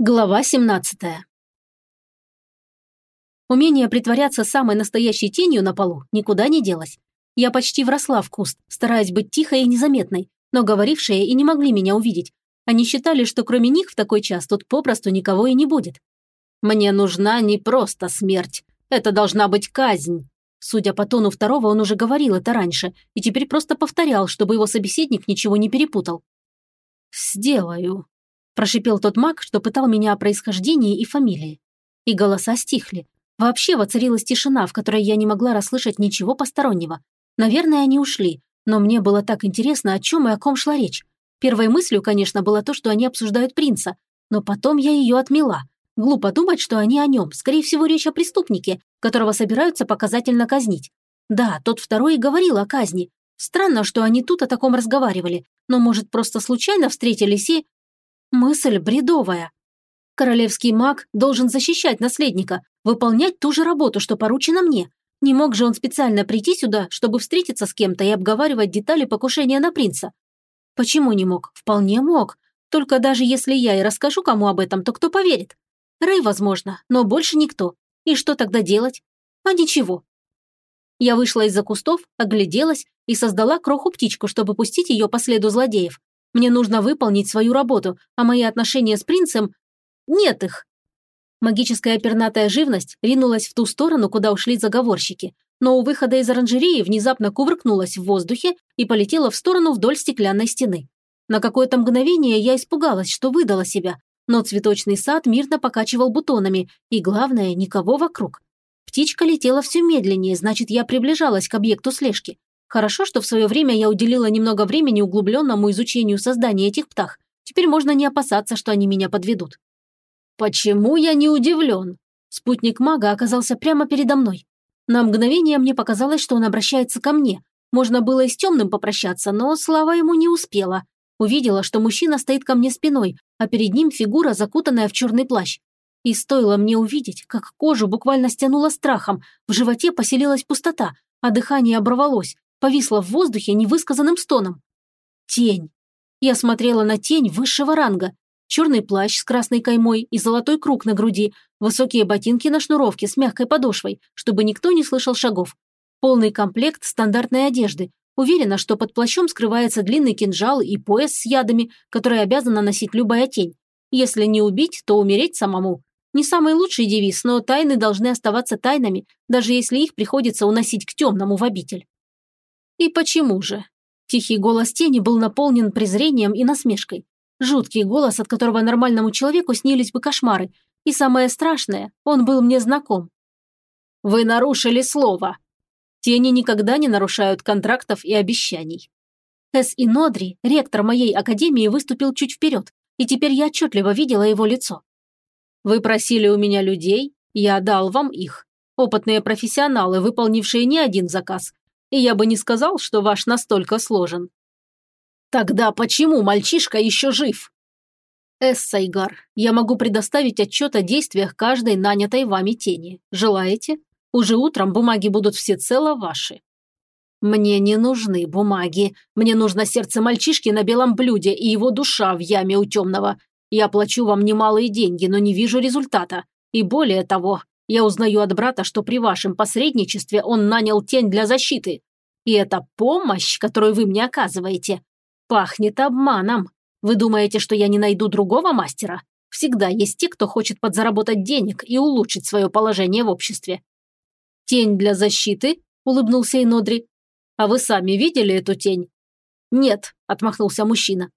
Глава 17 Умение притворяться самой настоящей тенью на полу никуда не делось. Я почти вросла в куст, стараясь быть тихой и незаметной, но говорившие и не могли меня увидеть. Они считали, что кроме них в такой час тут попросту никого и не будет. «Мне нужна не просто смерть. Это должна быть казнь». Судя по тону второго, он уже говорил это раньше и теперь просто повторял, чтобы его собеседник ничего не перепутал. «Сделаю», Прошипел тот маг, что пытал меня о происхождении и фамилии. И голоса стихли. Вообще воцарилась тишина, в которой я не могла расслышать ничего постороннего. Наверное, они ушли, но мне было так интересно, о чем и о ком шла речь. Первой мыслью, конечно, было то, что они обсуждают принца, но потом я ее отмела. Глупо думать, что они о нем. Скорее всего, речь о преступнике, которого собираются показательно казнить. Да, тот второй и говорил о казни. Странно, что они тут о таком разговаривали, но, может, просто случайно встретились и... Мысль бредовая. Королевский маг должен защищать наследника, выполнять ту же работу, что поручено мне. Не мог же он специально прийти сюда, чтобы встретиться с кем-то и обговаривать детали покушения на принца? Почему не мог? Вполне мог. Только даже если я и расскажу кому об этом, то кто поверит? Рэй, возможно, но больше никто. И что тогда делать? А ничего. Я вышла из-за кустов, огляделась и создала кроху-птичку, чтобы пустить ее по следу злодеев. Мне нужно выполнить свою работу, а мои отношения с принцем... Нет их. Магическая пернатая живность ринулась в ту сторону, куда ушли заговорщики, но у выхода из оранжереи внезапно кувыркнулась в воздухе и полетела в сторону вдоль стеклянной стены. На какое-то мгновение я испугалась, что выдала себя, но цветочный сад мирно покачивал бутонами, и, главное, никого вокруг. Птичка летела все медленнее, значит, я приближалась к объекту слежки. Хорошо, что в свое время я уделила немного времени углубленному изучению создания этих птах. Теперь можно не опасаться, что они меня подведут. Почему я не удивлен? Спутник мага оказался прямо передо мной. На мгновение мне показалось, что он обращается ко мне. Можно было и с темным попрощаться, но слава ему не успела. Увидела, что мужчина стоит ко мне спиной, а перед ним фигура, закутанная в черный плащ. И стоило мне увидеть, как кожу буквально стянуло страхом, в животе поселилась пустота, а дыхание оборвалось, повисла в воздухе невысказанным стоном. Тень. Я смотрела на тень высшего ранга. Черный плащ с красной каймой и золотой круг на груди, высокие ботинки на шнуровке с мягкой подошвой, чтобы никто не слышал шагов. Полный комплект стандартной одежды. Уверена, что под плащом скрывается длинный кинжал и пояс с ядами, который обязана носить любая тень. Если не убить, то умереть самому. Не самый лучший девиз, но тайны должны оставаться тайнами, даже если их приходится уносить к темному в обитель. И почему же? Тихий голос тени был наполнен презрением и насмешкой. Жуткий голос, от которого нормальному человеку снились бы кошмары. И самое страшное, он был мне знаком. «Вы нарушили слово!» Тени никогда не нарушают контрактов и обещаний. Эс и Нодри, ректор моей академии, выступил чуть вперед, и теперь я отчетливо видела его лицо. «Вы просили у меня людей, я дал вам их. Опытные профессионалы, выполнившие не один заказ, и я бы не сказал, что ваш настолько сложен». «Тогда почему мальчишка еще жив?» «Эссайгар, я могу предоставить отчет о действиях каждой нанятой вами тени. Желаете? Уже утром бумаги будут всецело ваши». «Мне не нужны бумаги. Мне нужно сердце мальчишки на белом блюде и его душа в яме у темного. Я плачу вам немалые деньги, но не вижу результата. И более того, я узнаю от брата, что при вашем посредничестве он нанял тень для защиты. И эта помощь, которую вы мне оказываете, пахнет обманом. Вы думаете, что я не найду другого мастера? Всегда есть те, кто хочет подзаработать денег и улучшить свое положение в обществе. «Тень для защиты?» – улыбнулся Инодри. «А вы сами видели эту тень?» «Нет», – отмахнулся мужчина.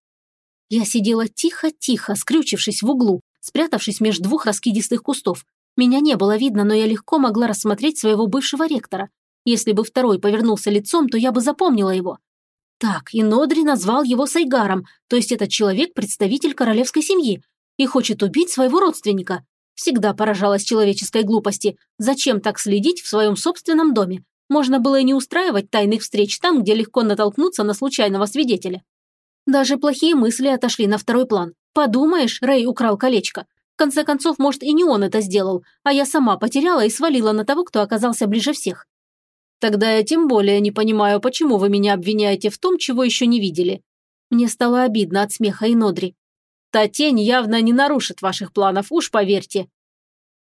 Я сидела тихо-тихо, скрючившись в углу, спрятавшись между двух раскидистых кустов. Меня не было видно, но я легко могла рассмотреть своего бывшего ректора. Если бы второй повернулся лицом, то я бы запомнила его. Так, и Нодри назвал его Сайгаром, то есть этот человек – представитель королевской семьи, и хочет убить своего родственника. Всегда поражалась человеческой глупости. Зачем так следить в своем собственном доме? Можно было и не устраивать тайных встреч там, где легко натолкнуться на случайного свидетеля. Даже плохие мысли отошли на второй план. Подумаешь, Рэй украл колечко. В конце концов, может, и не он это сделал, а я сама потеряла и свалила на того, кто оказался ближе всех. Тогда я тем более не понимаю, почему вы меня обвиняете в том, чего еще не видели. Мне стало обидно от смеха и нодри. Та тень явно не нарушит ваших планов, уж поверьте.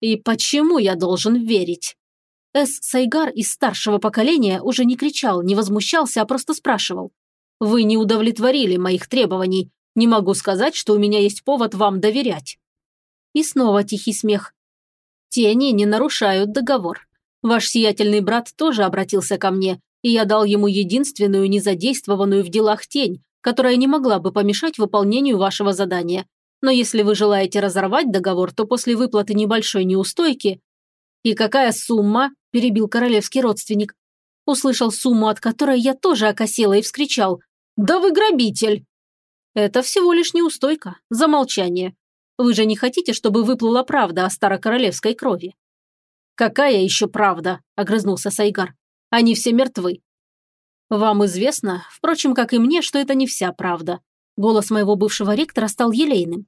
И почему я должен верить? Эс Сайгар из старшего поколения уже не кричал, не возмущался, а просто спрашивал. «Вы не удовлетворили моих требований. Не могу сказать, что у меня есть повод вам доверять». И снова тихий смех. «Тени не нарушают договор. Ваш сиятельный брат тоже обратился ко мне, и я дал ему единственную незадействованную в делах тень, которая не могла бы помешать выполнению вашего задания. Но если вы желаете разорвать договор, то после выплаты небольшой неустойки... И какая сумма? перебил королевский родственник. Услышал сумму, от которой я тоже окосела и вскричал. «Да вы грабитель!» «Это всего лишь неустойка, замолчание. Вы же не хотите, чтобы выплыла правда о старокоролевской крови?» «Какая еще правда?» – огрызнулся Сайгар. «Они все мертвы». «Вам известно, впрочем, как и мне, что это не вся правда». Голос моего бывшего ректора стал елейным.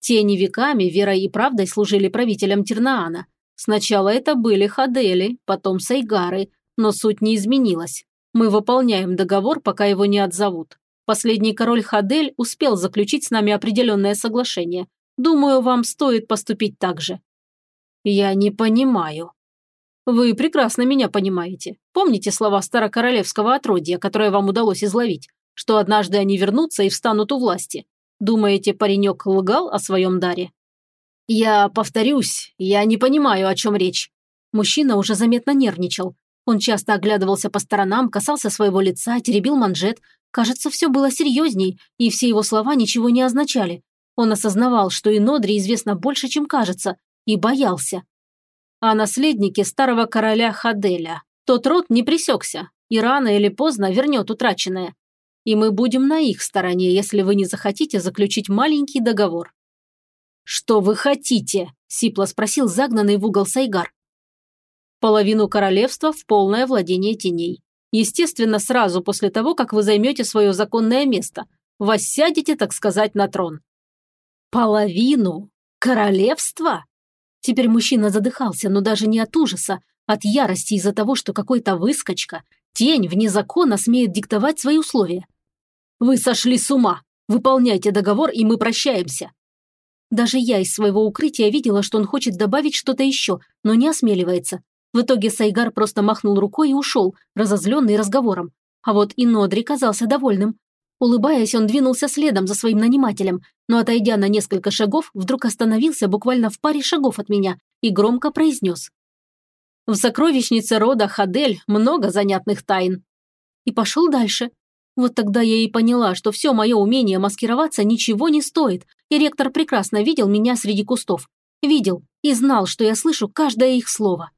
Тени веками верой и правдой служили правителям Тернаана, Сначала это были Хадели, потом Сайгары, но суть не изменилась. Мы выполняем договор, пока его не отзовут. Последний король Хадель успел заключить с нами определенное соглашение. Думаю, вам стоит поступить так же». «Я не понимаю». «Вы прекрасно меня понимаете. Помните слова старокоролевского отродья, которое вам удалось изловить, что однажды они вернутся и встанут у власти? Думаете, паренек лгал о своем даре?» «Я повторюсь, я не понимаю, о чем речь». Мужчина уже заметно нервничал. Он часто оглядывался по сторонам, касался своего лица, теребил манжет. Кажется, все было серьезней, и все его слова ничего не означали. Он осознавал, что и Нодри известно больше, чем кажется, и боялся. О наследнике старого короля Хаделя. Тот род не пресекся, и рано или поздно вернет утраченное. И мы будем на их стороне, если вы не захотите заключить маленький договор. «Что вы хотите?» – сипло спросил загнанный в угол Сайгар. «Половину королевства в полное владение теней. Естественно, сразу после того, как вы займете свое законное место. Воссядете, так сказать, на трон». «Половину? Королевства?» Теперь мужчина задыхался, но даже не от ужаса, от ярости из-за того, что какой-то выскочка, тень вне закона смеет диктовать свои условия. «Вы сошли с ума! Выполняйте договор, и мы прощаемся!» Даже я из своего укрытия видела, что он хочет добавить что-то еще, но не осмеливается. В итоге Сайгар просто махнул рукой и ушел, разозленный разговором. А вот и Нодри казался довольным. Улыбаясь, он двинулся следом за своим нанимателем, но, отойдя на несколько шагов, вдруг остановился буквально в паре шагов от меня и громко произнес. «В сокровищнице рода Хадель много занятных тайн». И пошел дальше, вот тогда я и поняла, что все мое умение маскироваться ничего не стоит, и ректор прекрасно видел меня среди кустов. Видел и знал, что я слышу каждое их слово.